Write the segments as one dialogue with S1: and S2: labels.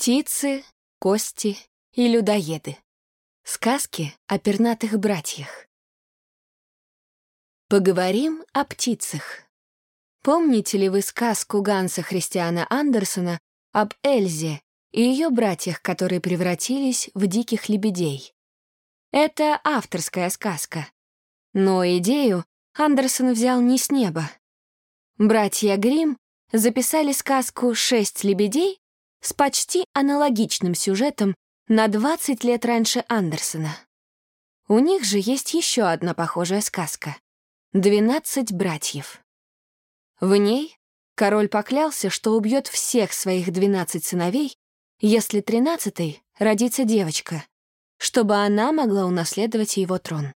S1: Птицы, кости и людоеды. Сказки о пернатых братьях. Поговорим о птицах. Помните ли вы сказку Ганса Христиана Андерсона об Эльзе и ее братьях, которые превратились в диких лебедей? Это авторская сказка. Но идею Андерсон взял не с неба. Братья Грим записали сказку «Шесть лебедей» с почти аналогичным сюжетом на 20 лет раньше Андерсона. У них же есть еще одна похожая сказка «Двенадцать братьев». В ней король поклялся, что убьет всех своих двенадцать сыновей, если тринадцатый родится девочка, чтобы она могла унаследовать его трон.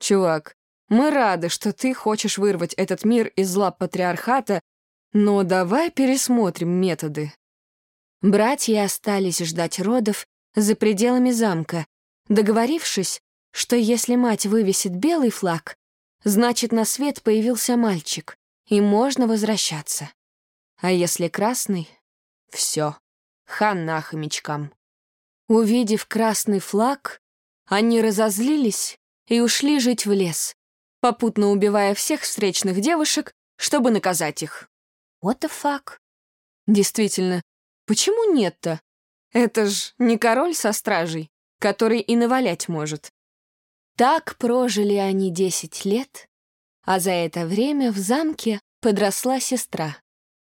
S2: «Чувак, мы рады, что ты хочешь вырвать этот мир из лап патриархата, но давай пересмотрим методы»,
S1: Братья остались ждать родов за пределами замка, договорившись, что если мать вывесит белый флаг, значит, на свет появился мальчик, и можно возвращаться. А если красный — все, хана хомячкам. Увидев красный флаг, они разозлились и ушли жить в лес, попутно убивая всех встречных девушек, чтобы наказать их. What the fuck? Действительно, Почему нет-то? Это ж не король со стражей, который и навалять может. Так прожили они десять лет, а за это время в замке подросла сестра.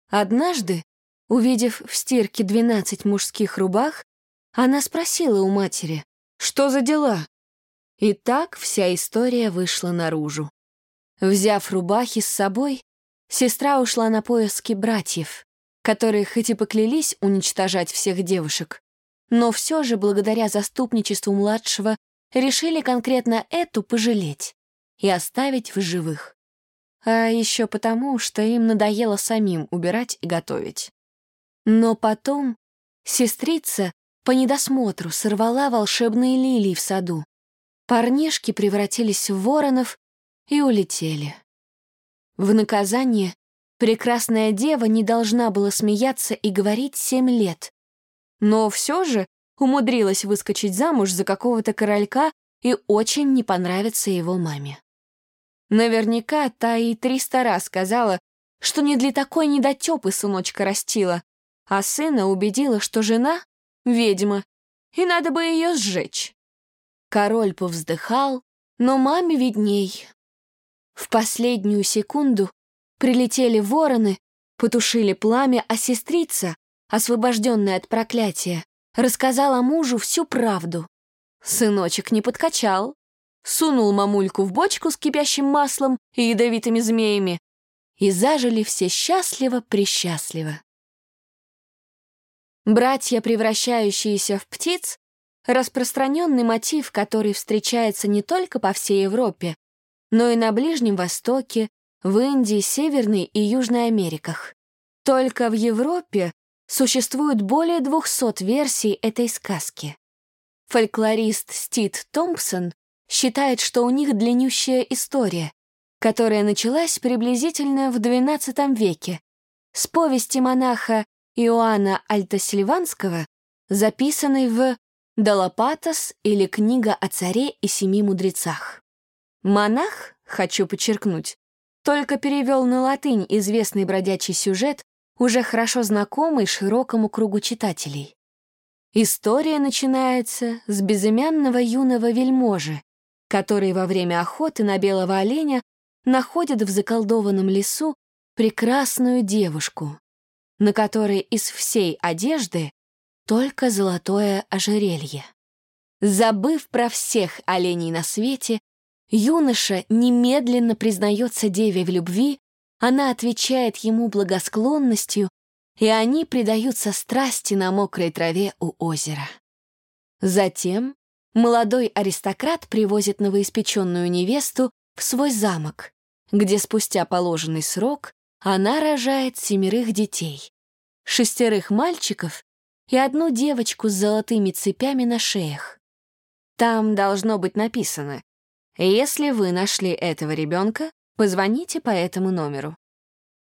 S1: Однажды, увидев в стирке двенадцать мужских рубах, она спросила у матери, что за дела? И так вся история вышла наружу. Взяв рубахи с собой, сестра ушла на поиски братьев, которые хоть и поклялись уничтожать всех девушек, но все же благодаря заступничеству младшего решили конкретно эту пожалеть и оставить в живых. А еще потому, что им надоело самим убирать и готовить. Но потом сестрица по недосмотру сорвала волшебные лилии в саду. Парнишки превратились в воронов и улетели. В наказание Прекрасная дева не должна была смеяться и говорить семь лет. Но все же умудрилась выскочить замуж за какого-то королька и очень не понравится его маме. Наверняка та и триста раз сказала, что не для такой недотёпы сыночка растила, а сына убедила, что жена — ведьма, и надо бы ее сжечь. Король повздыхал, но маме видней. В последнюю секунду Прилетели вороны, потушили пламя, а сестрица, освобожденная от проклятия, рассказала мужу всю правду. Сыночек не подкачал, сунул мамульку в бочку с кипящим маслом и ядовитыми змеями, и зажили все счастливо-пресчастливо. Братья, превращающиеся в птиц, распространенный мотив, который встречается не только по всей Европе, но и на Ближнем Востоке, в Индии, Северной и Южной Америках. Только в Европе существует более 200 версий этой сказки. Фольклорист Стит Томпсон считает, что у них длиннющая история, которая началась приблизительно в XII веке с повести монаха Иоанна Альтосильванского, записанной в «Далапатос» или «Книга о царе и семи мудрецах». Монах, хочу подчеркнуть, только перевел на латынь известный бродячий сюжет, уже хорошо знакомый широкому кругу читателей. История начинается с безымянного юного вельможи, который во время охоты на белого оленя находит в заколдованном лесу прекрасную девушку, на которой из всей одежды только золотое ожерелье. Забыв про всех оленей на свете, Юноша немедленно признается деве в любви, она отвечает ему благосклонностью, и они предаются страсти на мокрой траве у озера. Затем молодой аристократ привозит новоиспеченную невесту в свой замок, где спустя положенный срок она рожает семерых детей, шестерых мальчиков и одну девочку с золотыми цепями на шеях. Там должно быть написано если вы нашли этого ребенка, позвоните по этому номеру.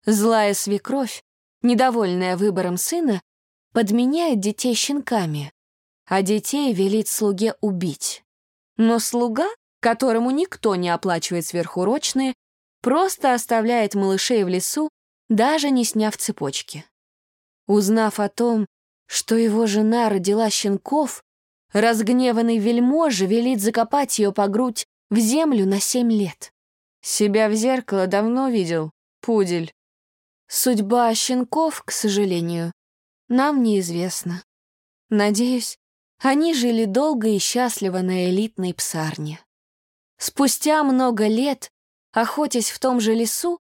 S1: Злая свекровь, недовольная выбором сына, подменяет детей щенками, а детей велит слуге убить. Но слуга, которому никто не оплачивает сверхурочные, просто оставляет малышей в лесу, даже не сняв цепочки. Узнав о том, что его жена родила щенков, разгневанный вельможа велит закопать ее по грудь в землю на семь лет. Себя в зеркало давно видел, пудель. Судьба щенков, к сожалению, нам неизвестна. Надеюсь, они жили долго и счастливо на элитной псарне. Спустя много лет, охотясь в том же лесу,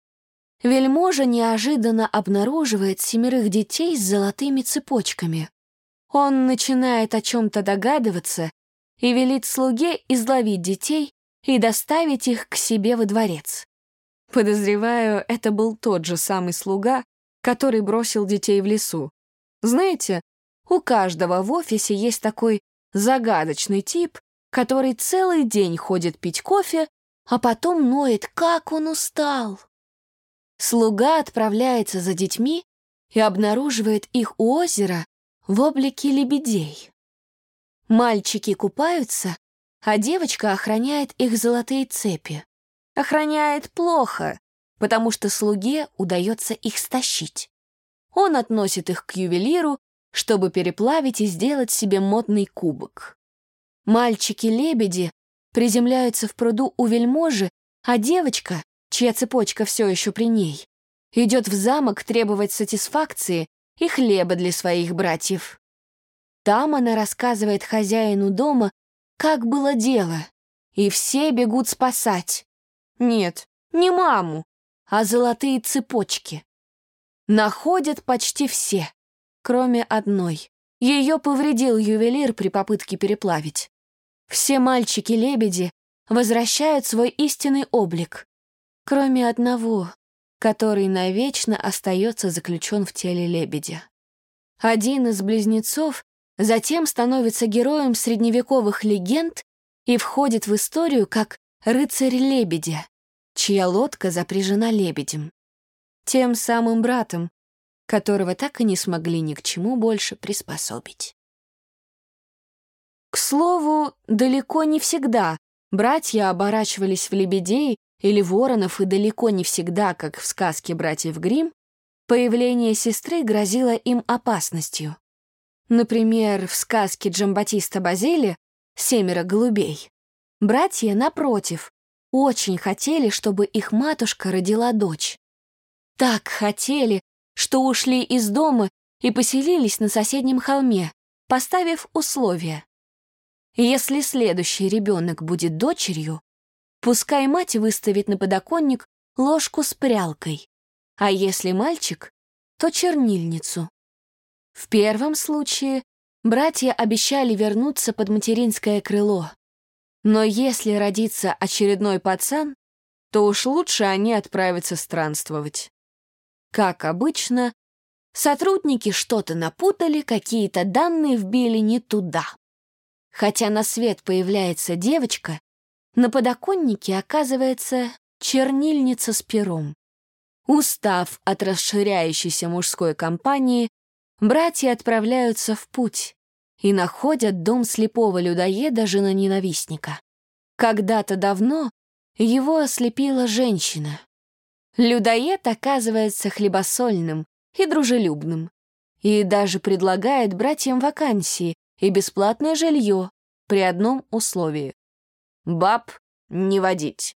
S1: вельможа неожиданно обнаруживает семерых детей с золотыми цепочками. Он начинает о чем-то догадываться и велит слуге изловить детей и доставить их к себе во дворец. Подозреваю, это был тот же самый слуга, который бросил детей в лесу. Знаете, у каждого в офисе есть такой загадочный тип, который целый день ходит пить кофе, а потом ноет, как он устал. Слуга отправляется за детьми и обнаруживает их у озера в облике лебедей. Мальчики купаются, а девочка охраняет их золотые цепи. Охраняет плохо, потому что слуге удается их стащить. Он относит их к ювелиру, чтобы переплавить и сделать себе модный кубок. Мальчики-лебеди приземляются в пруду у вельможи, а девочка, чья цепочка все еще при ней, идет в замок требовать сатисфакции и хлеба для своих братьев. Там она рассказывает хозяину дома, как было дело, и все бегут спасать. Нет, не маму, а золотые цепочки. Находят почти все кроме одной. Ее повредил ювелир при попытке переплавить. Все мальчики-лебеди возвращают свой истинный облик, кроме одного, который навечно остается заключен в теле лебедя. Один из близнецов затем становится героем средневековых легенд и входит в историю как рыцарь лебедя, чья лодка запряжена лебедем. Тем самым братом, которого так и не смогли ни к чему больше приспособить. К слову, далеко не всегда братья оборачивались в лебедей или воронов, и далеко не всегда, как в сказке братьев Гримм, появление сестры грозило им опасностью. Например, в сказке Джамбатиста Базели «Семеро голубей» братья, напротив, очень хотели, чтобы их матушка родила дочь. Так хотели, что ушли из дома и поселились на соседнем холме, поставив условия. Если следующий ребенок будет дочерью, пускай мать выставит на подоконник ложку с прялкой, а если мальчик, то чернильницу. В первом случае братья обещали вернуться под материнское крыло. Но если родится очередной пацан, то уж лучше они отправятся странствовать. Как обычно, сотрудники что-то напутали, какие-то данные вбили не туда. Хотя на свет появляется девочка, на подоконнике оказывается чернильница с пером. Устав от расширяющейся мужской компании, братья отправляются в путь и находят дом слепого людоеда жена-ненавистника. Когда-то давно его ослепила женщина, Людоед оказывается хлебосольным и дружелюбным. И даже предлагает братьям вакансии и бесплатное жилье при одном условии. Баб не водить.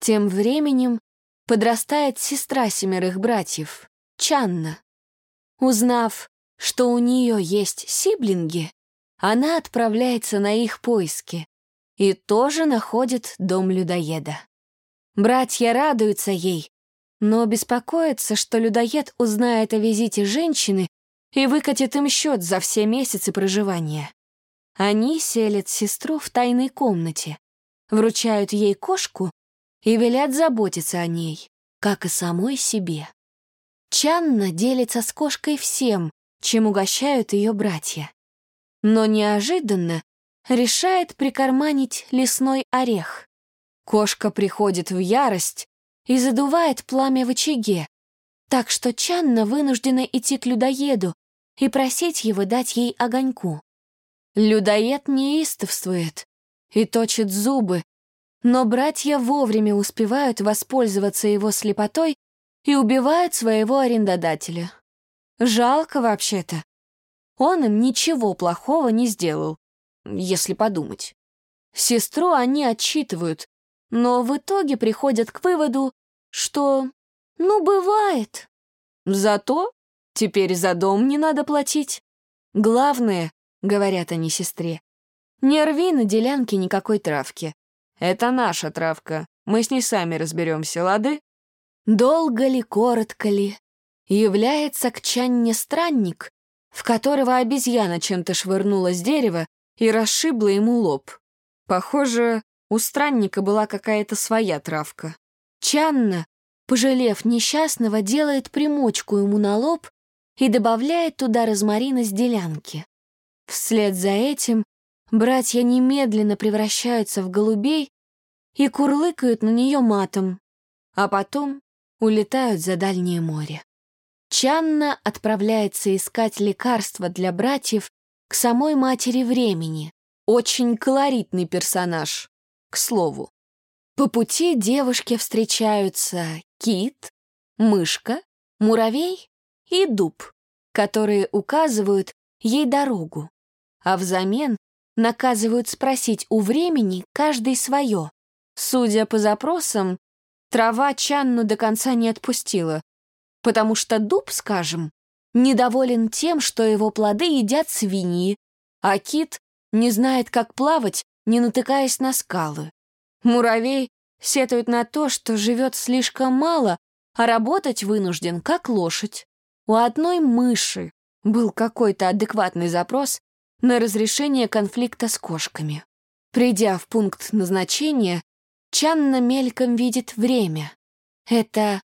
S1: Тем временем подрастает сестра семерых братьев, Чанна. Узнав, что у нее есть сиблинги, она отправляется на их поиски и тоже находит дом людоеда. Братья радуются ей но беспокоится, что людоед узнает о визите женщины и выкатит им счет за все месяцы проживания. Они селят сестру в тайной комнате, вручают ей кошку и велят заботиться о ней, как и самой себе. Чанна делится с кошкой всем, чем угощают ее братья. Но неожиданно решает прикарманить лесной орех. Кошка приходит в ярость и задувает пламя в очаге, так что Чанна вынуждена идти к людоеду и просить его дать ей огоньку. Людоед неистовствует и точит зубы, но братья вовремя успевают воспользоваться его слепотой и убивают своего арендодателя. Жалко вообще-то. Он им ничего плохого не сделал, если подумать. Сестру они отчитывают, но в итоге приходят к выводу, что, ну, бывает. Зато теперь за дом не надо платить. Главное, говорят они сестре, не рви на делянке никакой травки. Это наша травка, мы с ней сами разберемся, лады? Долго ли, коротко ли, является к Чанне странник, в которого обезьяна чем-то швырнула с дерева и расшибла ему лоб. Похоже, у странника была какая-то своя травка. Чанна, пожалев несчастного, делает примочку ему на лоб и добавляет туда розмарин из делянки. Вслед за этим братья немедленно превращаются в голубей и курлыкают на нее матом, а потом улетают за дальнее море. Чанна отправляется искать лекарства для братьев к самой матери времени. Очень колоритный персонаж, к слову. По пути девушке встречаются кит, мышка, муравей и дуб, которые указывают ей дорогу, а взамен наказывают спросить у времени каждый свое. Судя по запросам, трава Чанну до конца не отпустила, потому что дуб, скажем, недоволен тем, что его плоды едят свиньи, а кит не знает, как плавать, не натыкаясь на скалы. Муравей сетует на то, что живет слишком мало, а работать вынужден, как лошадь. У одной мыши был какой-то адекватный запрос на разрешение конфликта с кошками. Придя в пункт назначения, Чанна мельком видит время. Это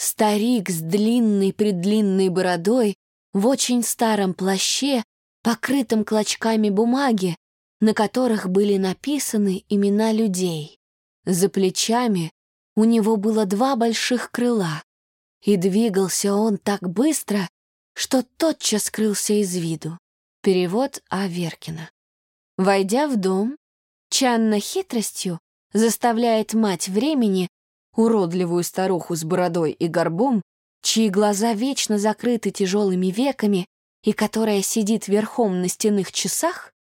S1: Старик с длинной-предлинной бородой в очень старом плаще, покрытом клочками бумаги, на которых были написаны имена людей. За плечами у него было два больших крыла, и двигался он так быстро, что тотчас скрылся из виду. Перевод А. Веркина. Войдя в дом, Чанна хитростью заставляет мать времени уродливую старуху с бородой и горбом, чьи глаза вечно закрыты тяжелыми веками и которая сидит верхом на стенных часах,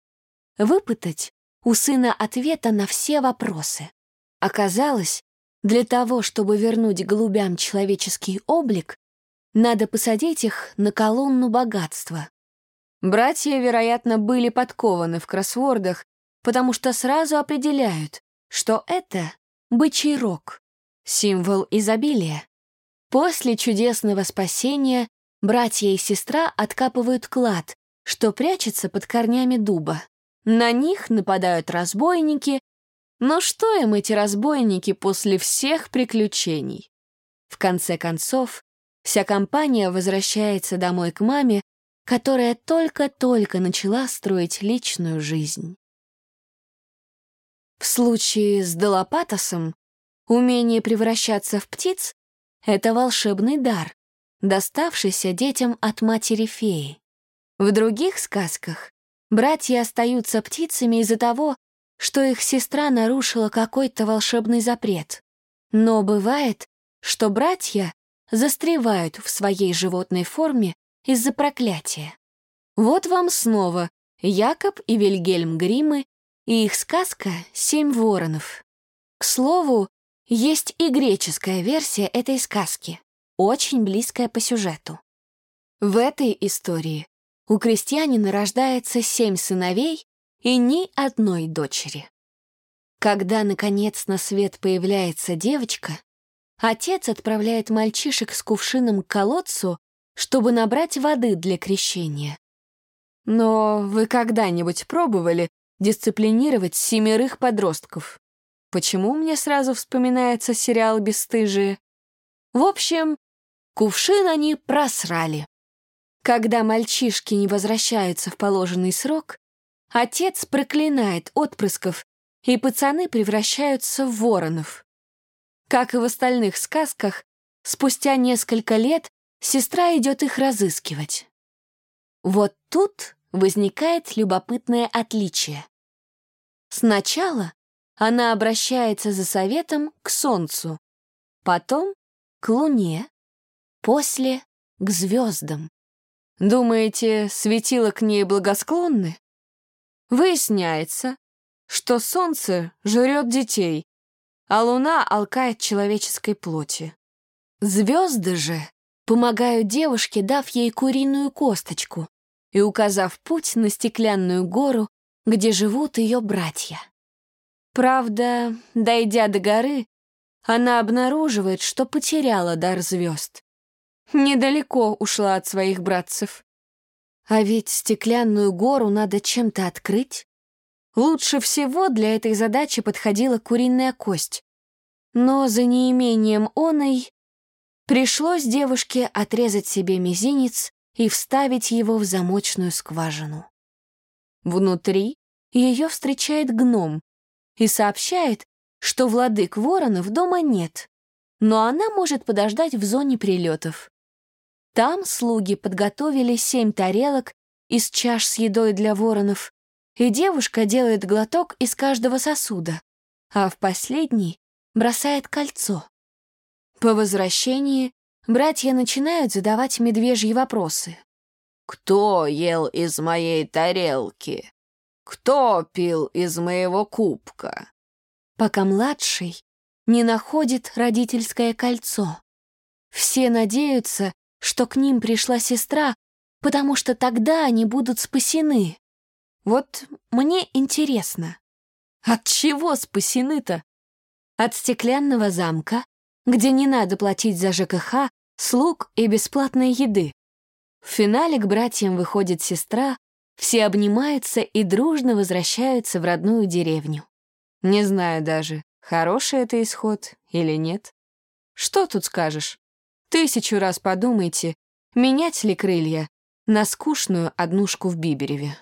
S1: выпытать у сына ответа на все вопросы. Оказалось, для того, чтобы вернуть голубям человеческий облик, надо посадить их на колонну богатства. Братья, вероятно, были подкованы в кроссвордах, потому что сразу определяют, что это бычий рог, символ изобилия. После чудесного спасения братья и сестра откапывают клад, что прячется под корнями дуба. На них нападают разбойники, но что им эти разбойники после всех приключений? В конце концов, вся компания возвращается домой к маме, которая только-только начала строить личную жизнь. В случае с Долопатосом Умение превращаться в птиц — это волшебный дар, доставшийся детям от матери-феи. В других сказках братья остаются птицами из-за того, что их сестра нарушила какой-то волшебный запрет. Но бывает, что братья застревают в своей животной форме из-за проклятия. Вот вам снова Якоб и Вильгельм Гриммы и их сказка «Семь воронов». К слову, есть и греческая версия этой сказки, очень близкая по сюжету. В этой истории у крестьянина рождается семь сыновей и ни одной дочери. Когда, наконец, на свет появляется девочка, отец отправляет мальчишек с кувшином к колодцу, чтобы набрать воды для крещения. Но вы когда-нибудь пробовали дисциплинировать семерых подростков? Почему мне сразу вспоминается сериал «Бесстыжие»? В общем, кувшин они просрали. Когда мальчишки не возвращаются в положенный срок, отец проклинает отпрысков, и пацаны превращаются в воронов. Как и в остальных сказках, спустя несколько лет сестра идет их разыскивать. Вот тут возникает любопытное отличие. Сначала она обращается за советом к Солнцу, потом к Луне, после — к звездам.
S2: Думаете, светила к ней благосклонны? Выясняется, что Солнце жрет детей, а Луна алкает человеческой плоти.
S1: Звезды же помогают девушке, дав ей куриную косточку и указав путь на стеклянную гору, где живут ее братья. Правда, дойдя до горы, она обнаруживает, что потеряла дар звезд. Недалеко ушла от своих братцев. А ведь стеклянную гору надо чем-то открыть. Лучше всего для этой задачи подходила куриная кость. Но за неимением оной пришлось девушке отрезать себе мизинец и вставить его в замочную скважину. Внутри ее встречает гном и сообщает, что владык воронов дома нет, но она может подождать в зоне прилетов. Там слуги подготовили семь тарелок из чаш с едой для воронов, и девушка делает глоток из каждого сосуда, а в последний бросает кольцо. По возвращении братья начинают задавать медвежьи вопросы.
S3: «Кто ел из моей тарелки? Кто пил из моего кубка?»
S1: Пока младший не находит родительское кольцо. Все надеются, что к ним пришла сестра, потому что тогда они будут спасены. Вот мне интересно, от чего спасены-то? От стеклянного замка, где не надо платить за ЖКХ, слуг и бесплатной еды. В финале к братьям выходит сестра, все обнимаются и дружно возвращаются в родную деревню.
S2: Не знаю даже, хороший это исход или нет. Что тут скажешь? Тысячу раз подумайте, менять ли крылья на скучную однушку в Бибереве.